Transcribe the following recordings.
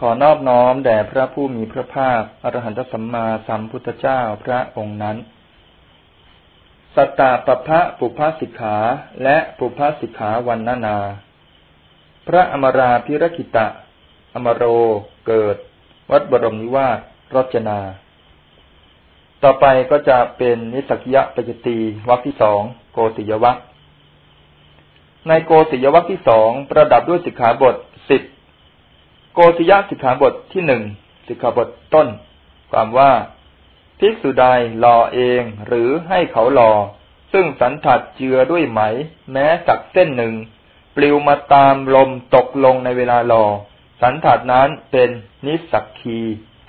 ขอนอบน้อมแด่พระผู้มีพระภาค อรหันตสัมมาสัมพุทธเจ้าพระองค์นั้น สัตตาปพะปุพพสิกขาและปุพพสิกขาวันนานา พระอมราพิรกิตะ อมโร เกิด วัดบรมนิวาสรจนา ต่อไปก็จะเป็นนิสักยะปจตีวักที่สองโกติยวักในโกติยวักที่สองประดับด้วยสิกขาบทสิบ โกติยะสิกขาบทที่หนึ่งสิกขาบทต้น ความว่าภิกษุใดหล่อเองหรือให้เขาหล่อ ซึ่งสันถัดเจือด้วยไหม แม้สักเส้นหนึ่ง ปลิวมาตามลมตกลงในเวลาหล่อ สันถัดนั้นเป็นนิสักคี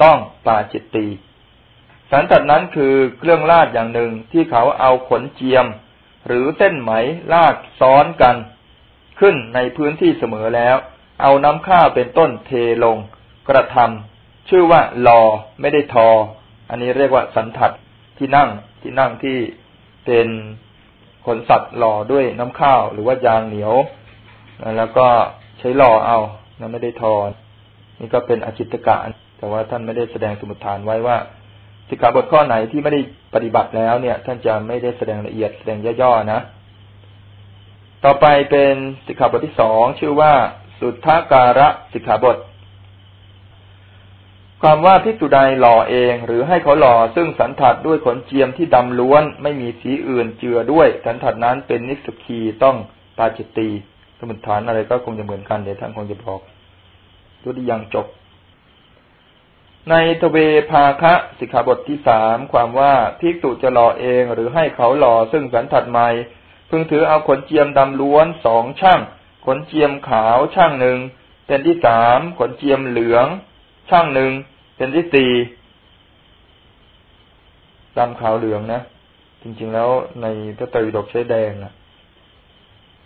ต้องปาจิตตีสันถัดนั้นคือเครื่องลาดอย่างหนึ่งที่เขาเอาขนเจียม หรือเส้นไหมลาดซ้อนกัน ขึ้นในพื้นที่เสมอแล้ว เอาน้ำข้าวเป็นต้นเทลง กระทำชื่อว่าลอไม่ได้ทอ อันนี้เรียกว่าสันทัดที่นั่งที่นั่งที่เป็นขนสัตว์หล่อด้วยน้ำข้าวหรือว่ายางเหนียว แล้วก็ใช้หล่อเอานะไม่ได้ทอนี่ก็เป็นอจิตกะแต่ว่าท่านไม่ได้แสดงสมุทฐานไว้ว่าสิกขาบทข้อไหนที่ไม่ได้ปฏิบัติแล้วเนี่ย ท่านจะไม่ได้แสดงละเอียดแสดงย่อๆนะ ต่อไปเป็นสิกขาบทที่สองชื่อว่า สุทธาการะสิกขาบท ความว่าพิจุใดหล่อเองหรือให้เขาหล่อซึ่งสันถัดด้วยขนเจียมที่ดำล้วน ไม่มีสีอื่นเจือด้วย สันถัดนั้นเป็นนิสกีต้องปาจิตตีสมุทฐานอะไรก็คงจะเหมือนกันเดี๋ยวท่านคงจะบอกตัวที่ยังจบ ในทเวภาคะสิกขาบทที่สามความว่าพิกตุจะหล่อเองหรือให้เขาหล่อซึ่งสันถัดใหม่พึงถือเอาขนเจียมดำล้วนสองช่าง ขนเจียมขาวช่างหนึ่ง เป็นที่สาม ขนเจียมเหลือง ช่างหนึ่ง เป็นที่สี่ดำขาวเหลืองนะ จริงๆแล้วในพระไตรปิฎกใช้แดงนะ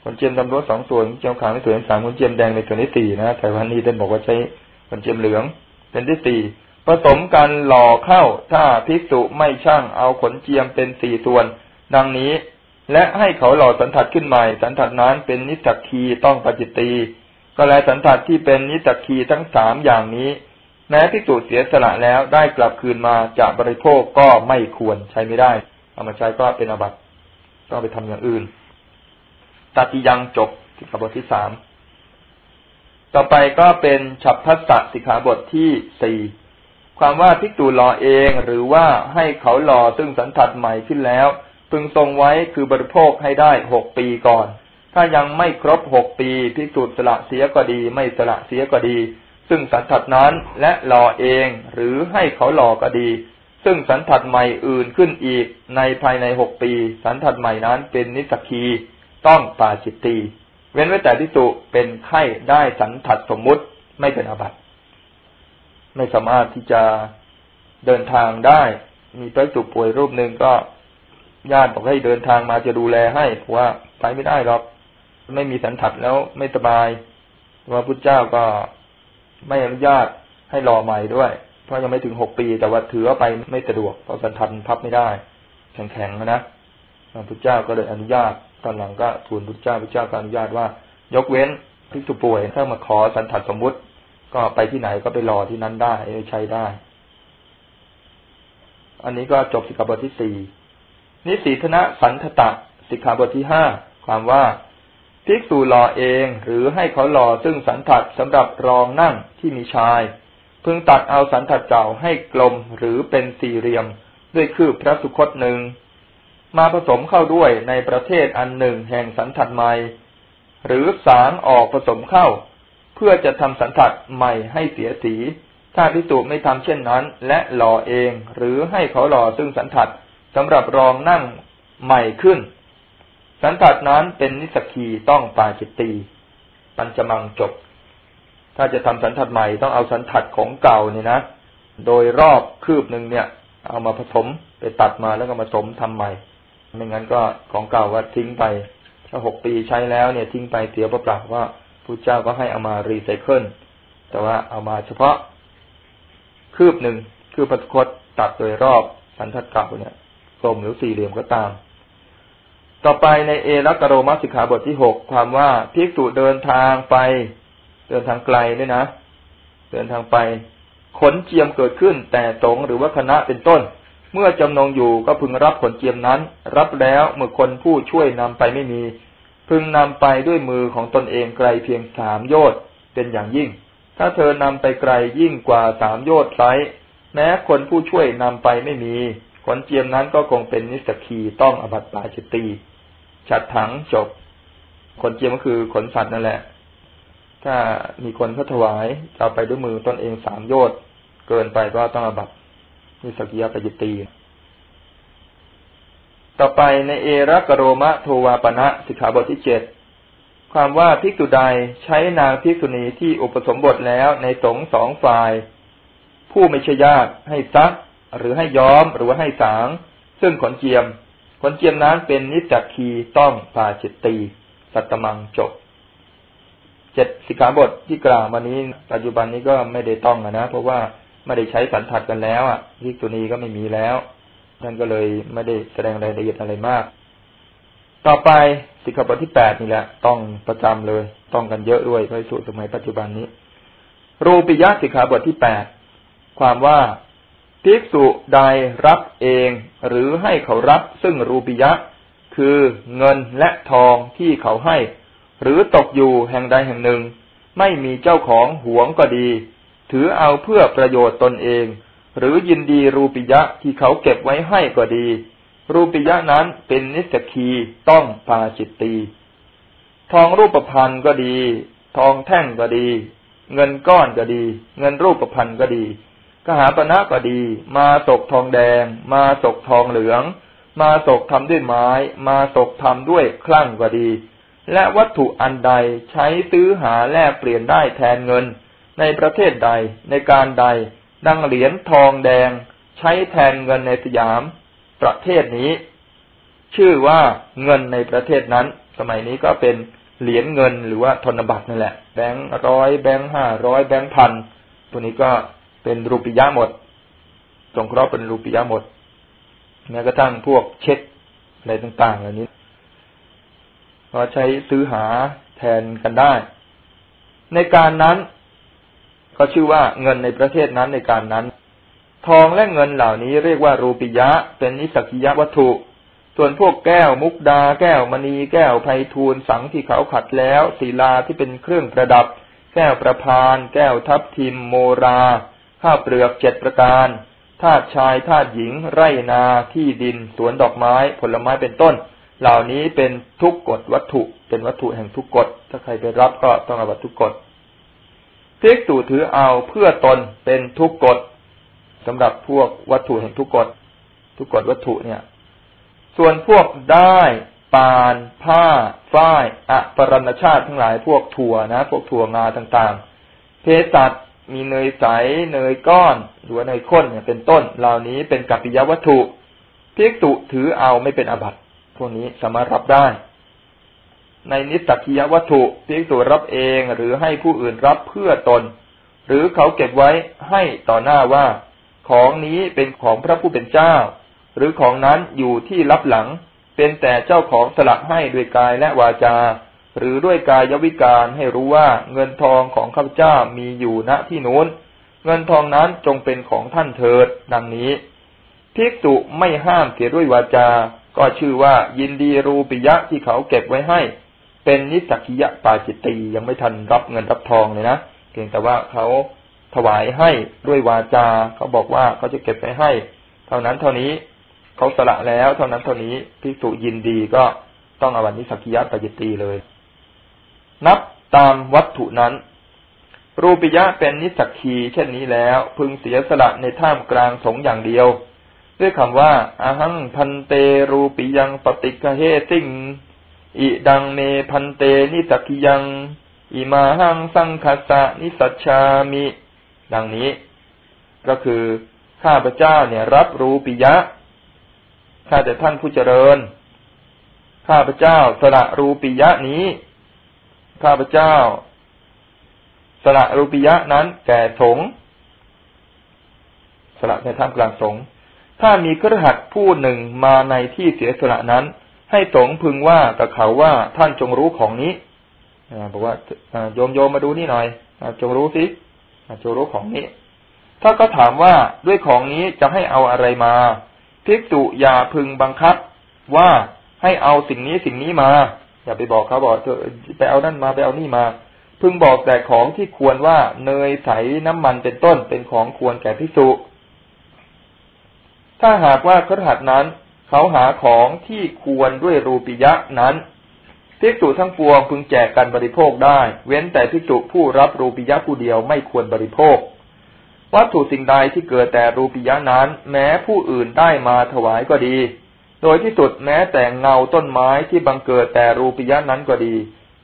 ขนเจียมดำรถสองส่วนขนเจียมขาวในส่วนที่สามขนเจียมแดงในส่วนที่สี่นะแต่วันนี้ท่านบอกว่าใช้ขนเจียมเหลือง เป็นที่สี่ผสมกันหล่อเข้า ถ้าภิกษุไม่ช่างเอาขนเจียมเป็นสี่ส่วน ดังนี้ และให้เขาหล่อสันทัดขึ้นใหม่ สันทัดนั้นเป็นนิสักคีต้องปจิตตีก็แลสันทัดที่เป็นนิสักคีทั้งสามอย่างนี้ แม้ที่ตูดเสียสละแล้วได้กลับคืนมาจากบริโภคก็ไม่ควรใช้ไม่ได้ เอามาใช้ก็เป็นอบัตต้องไปทำอย่างอื่นตัดยังจบสิกขาบทที่สามต่อไปก็เป็นฉับพัสสะสิกขาบทที่สี่ความว่าพิกตูหล่อเองหรือว่าให้เขาหล่อซึ่งสันทัดใหม่ขึ้นแล้ว พึงทรงไว้คือบริโภคให้ได้หกปีก่อน ถ้ายังไม่ครบหกปีพิสูจน์สละเสียก็ดี ไม่สละเสียก็ดี ซึ่งสันทัดนั้นและหล่อเองหรือให้เขาหล่อก็ดี ซึ่งสันทัดใหม่อื่นขึ้นอีกในภายในหกปี สันทัดใหม่นั้นเป็นนิสกีต้องปาจิตตีเว้นไว้แต่ที่สุเป็นไข้ได้สันทัดสมมุติไม่เป็นอาบัติ ไม่สามารถที่จะเดินทางได้ มีพระสุป่วยรูปหนึ่งก็ ญาติบอกให้เดินทางมาจะดูแลให้เพราะว่าไปไม่ได้หรอก ไม่มีสันทัดแล้วไม่สบายว่าพุทธเจ้าก็ไม่อนุญาตให้รอใหม่ด้วย เพราะยังไม่ถึงหกปีแต่ว่าถือว่าไปไม่สะดวกเพราะสันทัดพับไม่ได้ แข็งๆนะพุทธเจ้าก็เลยอนุญาตตอนหลังก็ทูลพุทธเจ้าพุทธเจ้าก็อนุญาตว่า ยกเว้นพิสุป่วยถ้ามาขอสันทัดสมมุติ ก็ไปที่ไหนก็ไปรอที่นั้นได้ใช้ได้ อันนี้ก็จบสิกขาบทที่สี่ นิสีธนะสันทตะสิกขาบทที่ห้าความว่าภิกษุหล่อเองหรือให้เขาหล่อซึ่งสันทัดสำหรับรองนั่งที่มีชาย พึงตัดเอาสันทัดเก่าให้กลมหรือเป็นสี่เหลี่ยม ด้วยคืบพระสุคตหนึ่ง มาผสมเข้าด้วยในประเทศอันหนึ่งแห่งสันทัดใหม่ หรือสางออกผสมเข้า เพื่อจะทำสันทัดใหม่ให้เสียสี ถ้าพิสูจไม่ทำเช่นนั้น และหล่อเองหรือให้เขาหล่อซึ่งสันทัด สำหรับรองนั่งใหม่ขึ้น สันทัดนั้นเป็นนิสกีต้องปาจิตตีปัญจมังจบ ถ้าจะทำสันทัดใหม่ต้องเอาสันทัดของเก่าเนี่ยนะ โดยรอบคืบหนึ่งเนี่ย เอามาผสมไปตัดมาแล้วก็มาสมทำใหม่ ไม่งั้นก็ของเก่าก็ทิ้งไป ถ้าหกปีใช้แล้วเนี่ยทิ้งไปเสียเปล่าว่าพระเจ้าก็ให้เอามารีไซเคิลแต่ว่าเอามาเฉพาะคืบหนึ่งคือปฏิคตตัดโดยรอบสันทัดเก่าเนี่ย กลมหรือสี่เหลี่ยมก็ตาม ต่อไปในเอรักโรมัสิกขาบทที่หกความว่าภิกษุเดินทางไป เดินทางไกลด้วยนะ เดินทางไปขนเจียมเกิดขึ้น แต่สงหรือว่าคณะเป็นต้น เมื่อจำนงอยู่ก็พึงรับขนเจียมนั้น รับแล้วเมื่อคนผู้ช่วยนำไปไม่มี พึงนำไปด้วยมือของตนเองไกลเพียงสามโยชน์เป็นอย่างยิ่ง ถ้าเธอนำไปไกลยิ่งกว่าสามโยชน์ไซแม้คนผู้ช่วยนำไปไม่มี ขนเจียมนั้นก็คงเป็นนิสกีต้องอบัตปาจิตตีฉัดถังจบ ขนเจียมก็คือขนสัตว์นั่นแหละ ถ้ามีคนเขาถวายเอาไปด้วยมือตนเองสามโยชน์เกินไปก็ต้องอบัตนิสกิยปาจิตตีต่อไปในเอรักโรมะโทวาปณะสิกขาบทที่เจ็ดความว่าภิกษุใดใช้นางภิกษุณีที่อุปสมบทแล้วในสงสองฝ่าย ผู้ไม่ใช่ญาติให้ซัก หรือให้ย้อมหรือว่าให้สาง ซึ่งขนเจียม ขนเจียมนั้นเป็นนิจักคีต้องปาจิตตีสัตมังจบเจ็ดสิกขาบทที่กล่าวมานี้ ปัจจุบันนี้ก็ไม่ได้ต้องนะเพราะว่าไม่ได้ใช้สันทัดกันแล้วอะภิกษุณีก็ไม่มีแล้วท่านก็เลยไม่ได้แสดงรายละเอียดอะไรมาก ต่อไปสิกขาบทที่แปดนี่แหละ ต้องประจำเลย ต้องกันเยอะด้วยพระสูตรสมัยปัจจุบันนี้ รูปิยะสิกขาบทที่แปดความว่า ภิกษุใดรับเองหรือให้เขารับซึ่งรูปิยะ คือเงินและทองที่เขาให้ หรือตกอยู่แห่งใดแห่งหนึ่ง ไม่มีเจ้าของหวงก็ดี ถือเอาเพื่อประโยชน์ตนเอง หรือยินดีรูปิยะที่เขาเก็บไว้ให้ก็ดี รูปิยะนั้นเป็นนิสกีต้องปาจิตตีทองรูปพันธ์ก็ดี ทองแท่งก็ดี เงินก้อนก็ดี เงินรูปพันธ์ก็ดี กหาปณะก็ดี มาตกทองแดง มาตกทองเหลือง มาตกทำด้วยไม้ มาตกทำด้วยคลั่งก็ดี และวัตถุอันใดใช้ซื้อหาแลกเปลี่ยนได้แทนเงิน ในประเทศใดในการใด ดังเหรียญทองแดง ใช้แทนเงินในสยาม ประเทศนี้ ชื่อว่าเงินในประเทศนั้น สมัยนี้ก็เป็นเหรียญเงินหรือว่าธนบัตรนั่นแหละ แบงค์ร้อยแบงค์ห้าร้อยแบงค์พันตัวนี้ก็ เป็นรูปียะหมด สงเคราะห์เป็นรูปียะหมดแม้กระทั่งพวกเช็คอะไรต่างๆเหล่านี้ก็ใช้ซื้อหาแทนกันได้ ในการนั้นก็ชื่อว่าเงินในประเทศนั้นในการนั้น ทองและเงินเหล่านี้เรียกว่ารูปิยะ เป็นนิสกิยะวัตถุ ส่วนพวกแก้วมุกดา แก้วมณี แก้วไพทูลสังที่เขาขัดแล้วศิลาที่เป็นเครื่องประดับ แก้วประพาน แก้วทับทิมโมรา ข้าวเปลือกเจ็ดประการธาตุชายธาตุหญิง ไร่นาที่ดิน สวนดอกไม้ ผลไม้เป็นต้น เหล่านี้เป็นทุกกฎวัตถุ เป็นวัตถุแห่งทุกกฎถ้าใครไปรับก็ต้องอาบัตทุกกฎเพิกตูถือเอาเพื่อตนเป็นทุกกฎสำหรับพวกวัตถุแห่งทุกกฎทุกกฎวัตถุเนี่ย ส่วนพวกได้ปาน ผ้า ฝ้ายอะปรณชาติทั้งหลายพวกถั่วนะ พวกถั่วงาต่างๆเภสัช มีเนยใส เนยก้อน หรือว่าเนยข้นเนี่ยเป็นต้น เหล่านี้เป็นกัปปิยวัตถุพิกตุถือเอาไม่เป็นอบัตพวกนี้สามารถรับได้ ในนิสตกิยวัตถุพิกตุรับเองหรือให้ผู้อื่นรับเพื่อตน หรือเขาเก็บไว้ให้ต่อหน้าว่า ของนี้เป็นของพระผู้เป็นเจ้า หรือของนั้นอยู่ที่รับหลัง เป็นแต่เจ้าของสละให้ด้วยกายและวาจา หรือด้วยกายวิการให้รู้ว่าเงินทองของข้าพเจ้ามีอยู่ณที่นู้น เงินทองนั้นจงเป็นของท่านเถิด ดังนี้ภิกษุไม่ห้ามเสียด้วยวาจา ก็ชื่อว่ายินดีรูปิยะที่เขาเก็บไว้ให้ เป็นนิสักิยะปาจิตตียังไม่ทันรับเงินรับทองเลยนะเพียงแต่ว่าเขาถวายให้ด้วยวาจา เขาบอกว่าเขาจะเก็บไว้ให้ เท่านั้นเท่านี้เขาสละแล้ว เท่านั้นเท่านี้พิสุยินดีก็ต้องอวันนี้สักิยะปยิตีเลย นับตามวัตถุนั้น รูปิยะเป็นนิสักคีเช่นนี้แล้ว พึงเสียสละในท่ามกลางสงอย่างเดียว ด้วยคำว่าอาหังพันเตรูปิยังปฏิกเฮติงอิดังเมพันเตนิสักคียัง อิมาหังสังคัสสะนิสัชชามิ ดังนี้ ก็คือข้าพเจ้าเนี่ย รับรูปิยะข้าแต่ท่านผู้เจริญ ข้าพเจ้าสละรูปิยะนี้ ข้าพเจ้า สละรูปิยะนั้น แก่สงสละในท่ามกลางสงถ้ามีครหัสผู้หนึ่งมาในที่เสียสละนั้น ให้สงพึงว่ากับเขาว่าท่านจงรู้ของนี้บอกว่าโยมโยมมาดูนี่หน่อยจงรู้สิจโรของนี้ ถ้าก็ถามว่าด้วยของนี้จะให้เอาอะไรมาภิกษุอย่าพึงบังคับว่าให้เอาสิ่งนี้สิ่งนี้มา อย่าไปบอกเขาบอกไปเอานั่นมาไปเอานี่มา พึงบอกแต่ของที่ควรว่าเนยใสน้ำมันเป็นต้นเป็นของควรแก่ภิกษุถ้าหากว่าครหัสนั้น เขาหาของที่ควรด้วยรูปิยะนั้นภิกษุทั้งปวงพึงแจกกันบริโภคได้ เว้นแต่ภิกษุผู้รับรูปิยะผู้เดียวไม่ควรบริโภค วัตถุสิ่งใดที่เกิดแต่รูปิยะนั้น แม้ผู้อื่นได้มาถวายก็ดี โดยที่สุดแม้แต่เงาต้นไม้ที่บังเกิดแต่รูปิยะนั้นก็ดี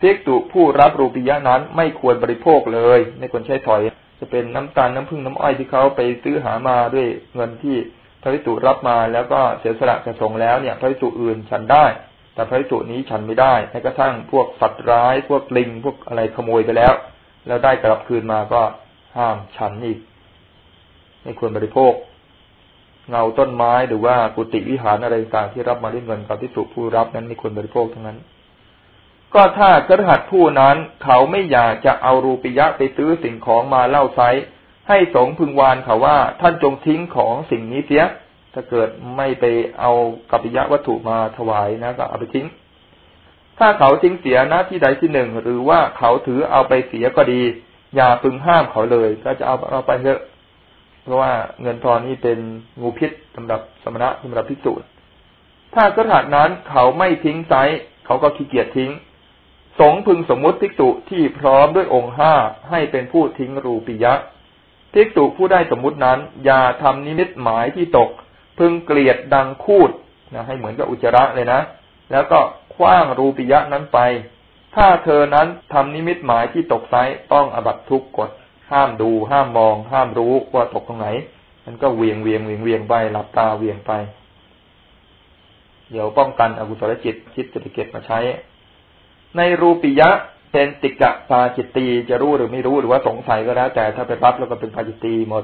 ภิกษุผู้รับรูปิยะนั้นไม่ควรบริโภคเลยไม่ควรใช้ถอย จะเป็นน้ำตาลน้ำผึ้งน้ำอ้อยที่เขาไปซื้อหามาด้วยเงินที่พระภิกษุรับมาแล้วก็เสียสละกระสงแล้วเนี่ยพระภิกษุอื่นฉันได้ แต่พระสุนี้ฉันไม่ได้แม้กระทั่งพวกสัตว์ร้าย พวกลิงพวกอะไรขโมยไปแล้ว แล้วได้กลับคืนมาก็ห้ามฉันอีก ไม่ควรบริโภค เงาต้นไม้หรือว่ากุฏิวิหารอะไรต่างที่รับมาด้วยเงินกับที่สุผู้รับนั้นไม่ควรบริโภคทั้งนั้น ก็ถ้ากระหัตผู้นั้นเขาไม่อยากจะเอารูปิยะไปซื้อสิ่งของมาเล่าไซให้สงพึงวานเขาว่าท่านจงทิ้งของสิ่งนี้เสีย ถ้าเกิดไม่ไปเอากัปปิยะวัตถุมาถวายนะก็เอาไปทิ้ง ถ้าเขาทิ้งเสียนะที่ใดที่หนึ่ง หรือว่าเขาถือเอาไปเสียก็ดี อย่าพึงห้ามเขาเลย ก็จะเอาเอาไปเถอะ เพราะว่าเงินทอนนี่เป็นงูพิษสำหรับสมณะสำหรับพิสูจน์ถ้ากระถางนั้นเขาไม่ทิ้งไซเขาก็ขี้เกียจทิ้ง สงพึงสมมุติภิกษุที่พร้อมด้วยองค์ห้าให้เป็นผู้ทิ้งรูปิยะภิกษุผู้ได้สมมุตินั้น อย่าทำนิมิตหมายที่ตก พึงเกลียดดังคูดนะให้เหมือนกับอุจจาระเลยนะ แล้วก็คว้างรูปิยะนั้นไป ถ้าเธอนั้นทำนิมิตหมายที่ตกไซต้องอบัตทุกกฎ ห้ามดู ห้ามมอง ห้ามรู้ว่าตกตรงไหน มันก็เวียงเวียงเวียงเวียงไปหลับตาเวียงไป เดี๋ยวป้องกันอกุศลจิตคิดจะไปเก็บมาใช้ ในรูปิยะเป็นติกะปาจิตตีจะรู้หรือไม่รู้หรือว่าสงสัยก็แล้ว แต่ถ้าไปรับแล้วก็เป็นปาจิตตีหมด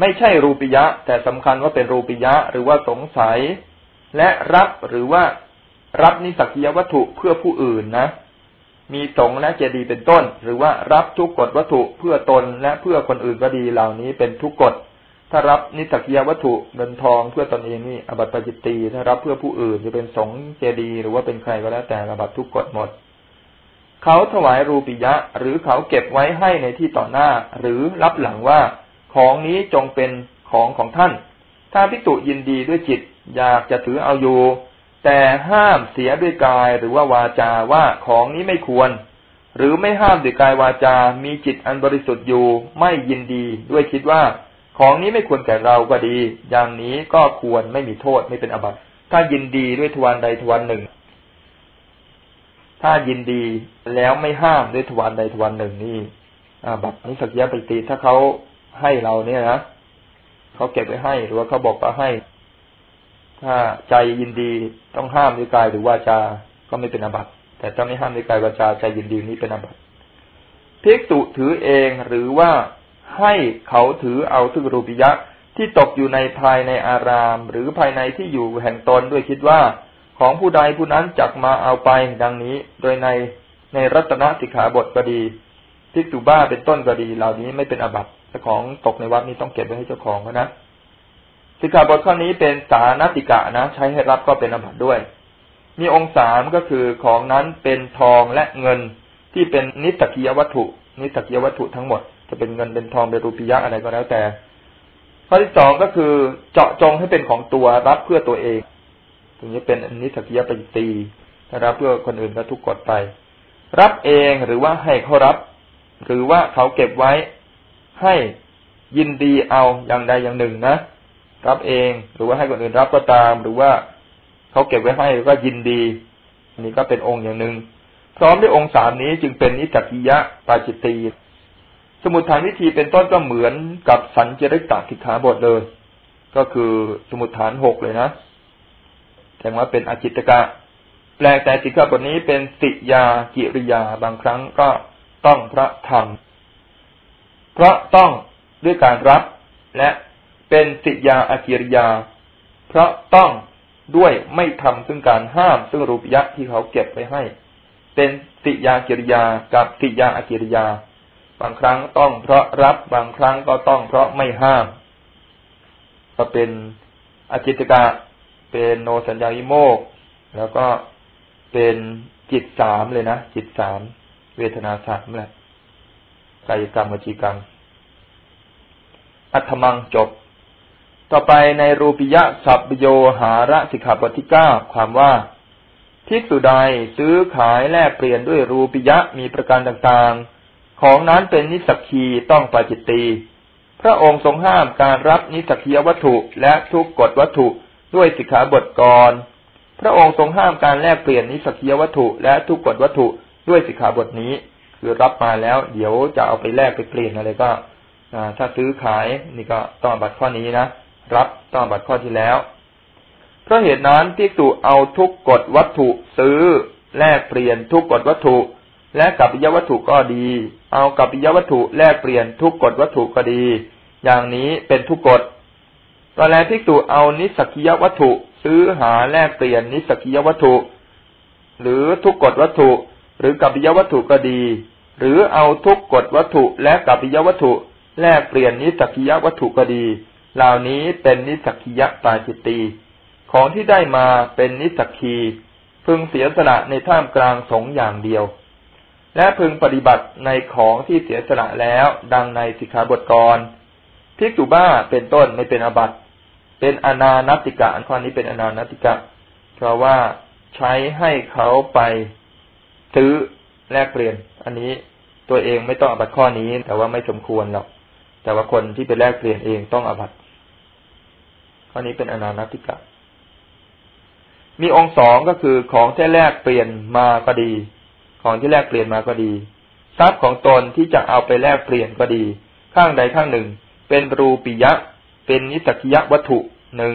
ไม่ใช่รูปิยะ แต่สำคัญว่าเป็นรูปิยะ หรือว่าสงสัย และรับหรือว่ารับนิสักยวัตถุเพื่อผู้อื่นนะ มีสงและเจดีเป็นต้น หรือว่ารับทุกกฎวัตถุเพื่อตนและเพื่อคนอื่นก็ดีเหล่านี้เป็นทุกกฎถ้ารับนิสักยวัตถุเงินทองเพื่อตนเองนี่อบัติปจิตตีถ้ารับเพื่อผู้อื่นจะเป็นสงเจดีหรือว่าเป็นใครก็แล้วแต่อบัติทุกกฎหมด เขาถวายรูปิยะ หรือเขาเก็บไว้ให้ในที่ต่อหน้า หรือรับหลังว่าของนี้จงเป็นของของท่าน ถ้าพิจุยินดีด้วยจิต อยากจะถือเอาอยู่ แต่ห้ามเสียด้วยกายหรือว่าวาจาว่าของนี้ไม่ควร หรือไม่ห้ามด้วยกายวาจา มีจิตอันบริสุทธิ์อยู่ไม่ยินดีด้วยคิดว่า ของนี้ไม่ควรแก่เราก็ดี อย่างนี้ก็ควรไม่มีโทษไม่เป็นอบัติถ้ายินดีด้วยทวารใดทวารหนึ่ง ถ้ายินดีแล้วไม่ห้ามด้วยทวารใดทวารหนึ่งนี่อบัตินิสักยะปฏิถ้าเขาให้เราเนี่ยนะเขาเก็บไว้ให้หรือว่าเขาบอกว่าให้ ถ้าใจยินดีต้องห้ามด้วยกายหรือวาจา ก็ไม่เป็นอบัติแต่ถ้าไม่ห้ามด้วยกายวาจาใจยินดีนี้เป็นอบัติภิกษุถือเองหรือว่าให้เขาถือเอาซึ่งรูปิยะที่ตกอยู่ในภายในอาราม หรือภายในที่อยู่แห่งตนด้วยคิดว่า ของผู้ใดผู้นั้นจักมาเอาไปดังนี้ โดยในในรัตนสิกขาบทก็ดีภิกษุบ้าเป็นต้นก็ดี เหล่านี้ไม่เป็นอบัติเจ้าของตกในวัดนี้ต้องเก็บไว้ให้เจ้าของนะ สิกขาบทข้อนี้เป็นสานติกะนะ ใช้ให้รับก็เป็นอบัติด้วย มีองค์สามก็คือของนั้นเป็นทองและเงินที่เป็นนิสกิยวัตถุ นิสกิยวัตถุทั้งหมด จะเป็นเงินเป็นทองเป็นรูปียะอะไรก็แล้วแต่ ข้อที่สองก็คือเจาะจงให้เป็นของตัวรับเพื่อตัวเองตรงนี้เป็นนิสกิยปฏิตีถ้ารับเพื่อคนอื่นก็ทุกกฎไป รับเองหรือว่าให้เขารับ หรือว่าเขาเก็บไว้ให้ยินดีเอาอย่างใดอย่างหนึ่งนะ รับเอง หรือว่าให้คนอื่นรับก็ตาม หรือว่าเขาเก็บไว้ให้ก็ยินดี อันนี้ก็เป็นองค์อย่างหนึ่งพร้อมด้วยองค์สามนี้จึงเป็นนิจักิยะปาจิตตีสมุทฐานวิธีเป็นต้นก็เหมือนกับสัญจริตาสิกขาบทเลย ก็คือสมุทฐานหกเลยนะแต่ว่าเป็นอจิตกะแปลแต่สิกขาบทนี้เป็นสิยากิริยาบางครั้งก็ต้องพระธรรมเพราะต้องด้วยการรับและ เป็นสิยาอากิริยา เพราะต้องด้วยไม่ทำซึ่งการห้ามซึ่งรูปยะที่เขาเก็บไว้ให้ เป็นสิยากิริยากับสิยาอากิริยา บางครั้งต้องเพราะรับบางครั้งก็ต้องเพราะไม่ห้าม ก็เป็นอจิตกะเป็นโนสัญญาวิโมก แล้วก็เป็นจิตสามเลยนะ จิตสามเวทนาสามแหละกายกรรมวจีกรรม อัตมังจบ ต่อไปในรูปิยะสัพโยหาระสิกขาบทที่เก้าความว่าทิกสุใดซื้อขายแลกเปลี่ยนด้วยรูปิยะมีประการต่างๆ ของนั้นเป็นนิสักคีต้องปาจิตตีพระองค์ทรงห้ามการรับนิสักียวัตถุและทุกกฎวัตถุด้วยสิกขาบทก่อน พระองค์ทรงห้ามการแลกเปลี่ยนนิสักียวัตถุและทุกกฎวัตถุด้วยสิกขาบทนี้ คือรับมาแล้ว เดี๋ยวจะเอาไปแลกไปเปลี่ยนอะไรก็ถ้าซื้อขายนี่ก็ต้องบัตรข้อนี้นะ รับต้องบัตรข้อที่แล้ว เพราะเหตุนั้นที่สุเอาทุกกฎวัตถุซื้อ แลกเปลี่ยนทุกกฎวัตถุ และกับปิยวัตถุก็ดี เอากับปิยวัตถุแลกเปลี่ยนทุกกฎวัตถุก็ดี อย่างนี้เป็นทุกกฎตอนแรกที่สุเอานิสกิยวัตถุ ซื้อหาแลกเปลี่ยนนิสกิยวัตถุ หรือทุกกฎวัตถุ หรือกับปิยวัตถุก็ดี หรือเอาทุกกฎวัตถุและกับปิยวัตถุแลกเปลี่ยนนิสกิยวัตถุก็ดี เหล่านี้เป็นนิสกิยปาจิตตีของที่ได้มาเป็นนิสักคีพึงเสียสละในท่ามกลางสงอย่างเดียว และพึงปฏิบัติในของที่เสียสละแล้วดังในสิกขาบทกรพิกตุบ้าเป็นต้นไม่เป็นอบัตเป็นอนานัติกะ อันข้อนี้เป็นอนานัติกะ เพราะว่าใช้ให้เขาไปซื้อแลกเปลี่ยน อันนี้ตัวเองไม่ต้องอบัตข้อนี้ แต่ว่าไม่สมควรหรอกแต่ว่าคนที่ไปแลกเปลี่ยนเองต้องอบัต ข้อนี้เป็นอนานติกะ มีองค์สองก็คือของที่แลกเปลี่ยนมาก็ดี ของที่แลกเปลี่ยนมาก็ดี ทรัพย์ของตนที่จะเอาไปแลกเปลี่ยนก็ดี ข้างใดข้างหนึ่ง เป็นรูปิยะ เป็นนิสกิยะวัตถุหนึ่ง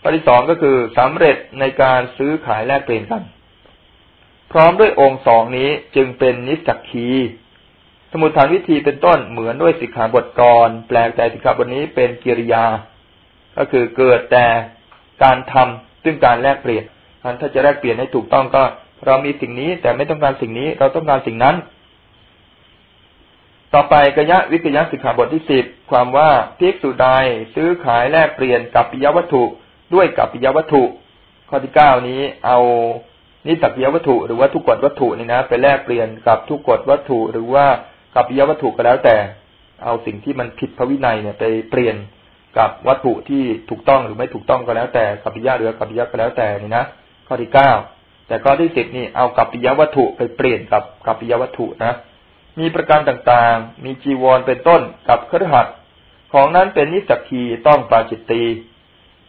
ข้อที่สองก็คือสำเร็จในการซื้อขายแลกเปลี่ยนกัน พร้อมด้วยองค์สองนี้จึงเป็นนิสักคี สมุทฐานวิธีเป็นต้นเหมือนด้วยสิกขาบทกร แปลกใจสิกขาบทนี้เป็นกิริยา ก็คือเกิดแต่การทำซึ่งการแลกเปลี่ยนถ้าจะแลกเปลี่ยนให้ถูกต้องก็ เรามีสิ่งนี้แต่ไม่ต้องการสิ่งนี้ เราต้องการสิ่งนั้น ต่อไปกยะวิกยะสิกขาบทที่สิบความว่าพิกสุใดซื้อขายแลกเปลี่ยนกับปิยวัตถุด้วยกับปิยวัตถุ ข้อที่เก้านี้เอานิสักปิยวัตถุ หรือว่าทุกกฎวัตถุนี่นะไปแลกเปลี่ยนกับทุกกฎวัตถุ หรือว่ากับปิยวัตถุก็แล้วแต่ เอาสิ่งที่มันผิดพระวินัยเนี่ยไปเปลี่ยน กับวัตถุที่ถูกต้องหรือไม่ถูกต้องก็แล้วแต่กัปปิยะหรือกัปปิยะก็แล้วแต่นี่นะข้อที่เก้าแต่ข้อที่สิบนี่เอากัปปิยะวัตถุไปเปลี่ยนกับกัปปิยะวัตถุนะมีประการต่างๆ มีจีวรเป็นต้นกับเครือขัดของนั้นเป็นนิสักคีต้องปาจิตตี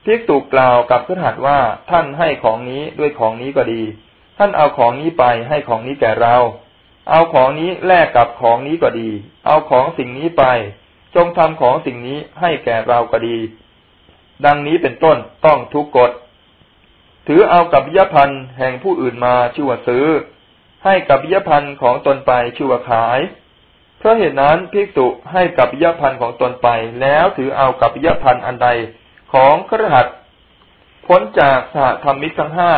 พิกตุกล่าวกับเครือขัดว่าท่านให้ของนี้ด้วยของนี้ก็ดี ท่านเอาของนี้ไปให้ของนี้แก่เรา เอาของนี้แลกกับของนี้ก็ดี เอาของสิ่งนี้ไป จงทำของสิ่งนี้ให้แก่เราก็ดี ดังนี้เป็นต้นต้องทุกกฎ ถือเอากับยพันธ์แห่งผู้อื่นมาชื่อว่าซื้อ ให้กับยพันธ์ของตนไปชื่อว่าขาย เพราะเหตุนั้นภิกษุให้กับยพันธ์ของตนไป แล้วถือเอากับยพันธ์อันใดของครหัสพ้นจากสหธรรมิกทั้งห้า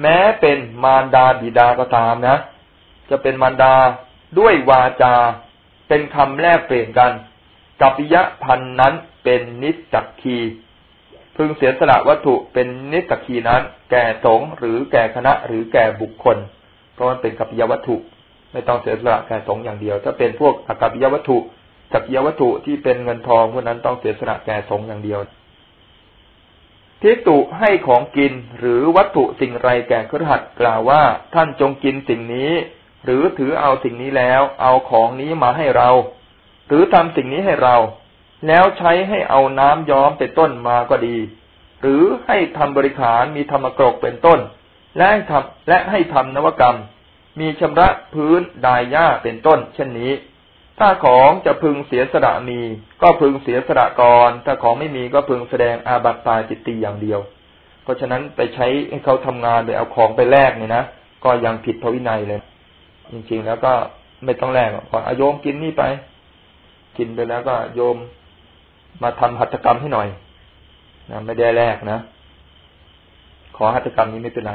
แม้เป็นมารดาบิดาก็ตามนะ จะเป็นมารดาด้วยวาจา เป็นคำแลกเปลี่ยนกัน กัปปิยะพันนั้นเป็นนิสักคี พึงเสียสละวัตถุเป็นนิสักคีนั้น แก่สงหรือแก่คณะหรือแก่บุคคล เพราะมันเป็นกัปปิยวัตถุ ไม่ต้องเสียสละแก่สงอย่างเดียว ถ้าเป็นพวกอกัปปิยวัตถุกัปปิยวัตถุที่เป็นเงินทองพวกนั้นต้องเสียสละแก่สงอย่างเดียวทิตุให้ของกินหรือวัตถุสิ่งไรแก่ครหัดกล่าวว่าท่านจงกินสิ่งนี้ หรือถือเอาสิ่งนี้แล้ว เอาของนี้มาให้เรา หรือทำสิ่งนี้ให้เรา แล้วใช้ให้เอาน้ำย้อมเป็นต้นมาก็ดี หรือให้ทำบริขารมีธรรมกรกเป็นต้น และให้ทำและให้ทำนวกรรม มีชำระพื้นดายหญ้าเป็นต้น เช่นนี้ ถ้าของจะพึงเสียสละมี ก็พึงเสียสละก่อนถ้าของไม่มีก็พึงแสดงอาบัติตายจิตตีอย่างเดียว เพราะฉะนั้นไปใช้ให้เขาทำงานโดยเอาของไปแลกเนี่ยนะก็ยังผิดพระวินัยเลย จริงๆแล้วก็ไม่ต้องแลกขออโยมกินนี่ไป กินไปแล้วก็โยมมาทำหัตถกรรมให้หน่อยนะไม่ได้แลกนะ ขอหัตถกรรมนี้ไม่เป็นไร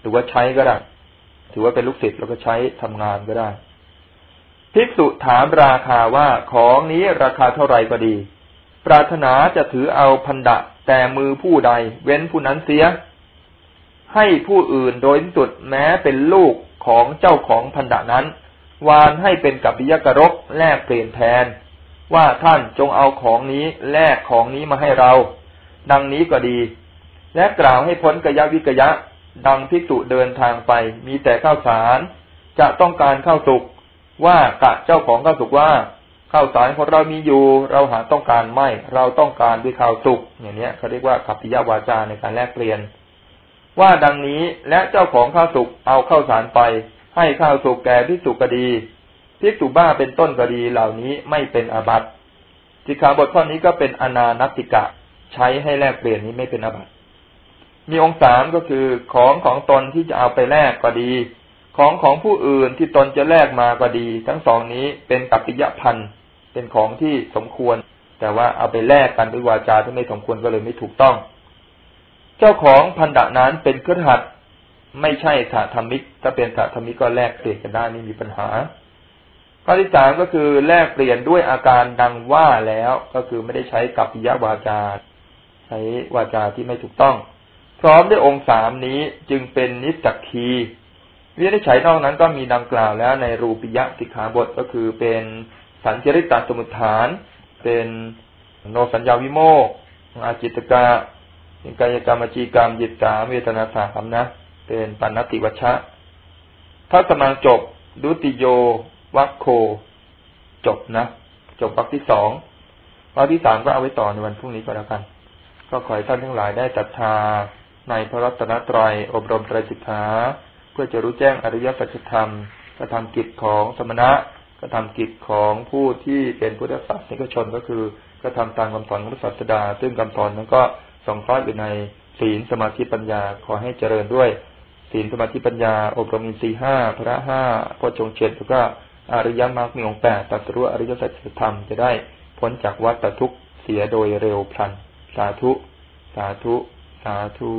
หรือว่าใช้ก็ได้ ถือว่าเป็นลูกศิษย์แล้วก็ใช้ทำงานก็ได้ ภิกษุถามราคาว่าของนี้ราคาเท่าไรก็ดี ปรารถนาจะถือเอาพันดะ แต่มือผู้ใด เว้นผู้นั้นเสีย ให้ผู้อื่นโดยสุดแม้เป็นลูกของเจ้าของพันดะนั้น วานให้เป็นกับปิยกรกแลกเปลี่ยนแทน ว่าท่านจงเอาของนี้แลกของนี้มาให้เรา ดังนี้ก็ดี และกล่าวให้พ้นกยวิกยะ ดังภิกษุเดินทางไป มีแต่ข้าวสาร จะต้องการข้าวสุกว่ากะเจ้าของข้าวสุกว่าข้าวสารของเรามีอยู่ เราหาต้องการไม่เราต้องการด้วยข้าวสุกอย่างนี้เขาเรียกว่าขับปิยวาจาในการแลกเปลี่ยน ว่าดังนี้และเจ้าของข้าวสุกเอาข้าวสารไป ให้ข้าวสุกแก่พิสุกดีพิสุบ้าเป็นต้นกดีเหล่านี้ไม่เป็นอาบัติสิกขาบทข้อนี้ก็เป็นอนานัติกะ ใช้ให้แลกเปลี่ยนนี้ไม่เป็นอาบัติมีองค์สามก็คือของของตนที่จะเอาไปแลกก็ดี ของของผู้อื่นที่ตนจะแลกมาก็ดี ทั้งสองนี้เป็นกัปปิยพันธ์เป็นของที่สมควร แต่ว่าเอาไปแลกกันด้วยวาจาที่ไม่สมควรก็เลยไม่ถูกต้อง เจ้าของพันดะนั้นเป็นเครือขัด ไม่ใช่สาธรรมิก ถ้าเป็นสาธรรมิกก็แลกเปลี่ยนกันได้ไม่มีปัญหา ข้อที่สามก็คือแลกเปลี่ยนด้วยอาการดังว่าแล้วก็คือไม่ได้ใช้กัปปิยวาจา ใช้วาจาที่ไม่ถูกต้อง พร้อมด้วยองค์สามนี้จึงเป็นนิสกคีวินิจฉัยนอกนั้นก็มีดังกล่าวแล้วในรูปิยะสิกขาบทก็คือเป็นสัญจริตตสมุทฐาน เป็นโนสัญญาวิโมกอาจิตกาเป็นกายกรรมจีกรรมยิตกาเวทนาสามนะ เป็นปัณติวัชะถ้าสมังจบ ดุติโยวัคโค จบนะ จบวรรคที่สองวรรคที่สามก็เอาไว้ต่อในวันพรุ่งนี้ก็แล้วกัน ก็ขอให้ท่านทั้งหลายได้ศรัทาในพระรัตนตรัยอบรมไตรสิกขาพื่อจะรู้แจ้งอริยสัจธรรมกระทำกิจของสมณะกระทำกิจของผู้ที่เป็นพุทธศาสนิกชนก็คือกระทำตามคำสอนของพระศาสดา ซึ่งคำสอนนั้นก็สองข้ออยู่ในศีลสมาธิปัญญาขอให้เจริญด้วย ศีลสมาธิปัญญา อบรมอินทรีห้าพระห้าพอจงเจ็ดแล้วก็อริยมรรคมีองค์แปดตัสรู้อริยสัจธรรมจะได้พ้นจากวัฏทุกข์เสียโดยเร็วพลัน สาธุ สาธุ สาธุ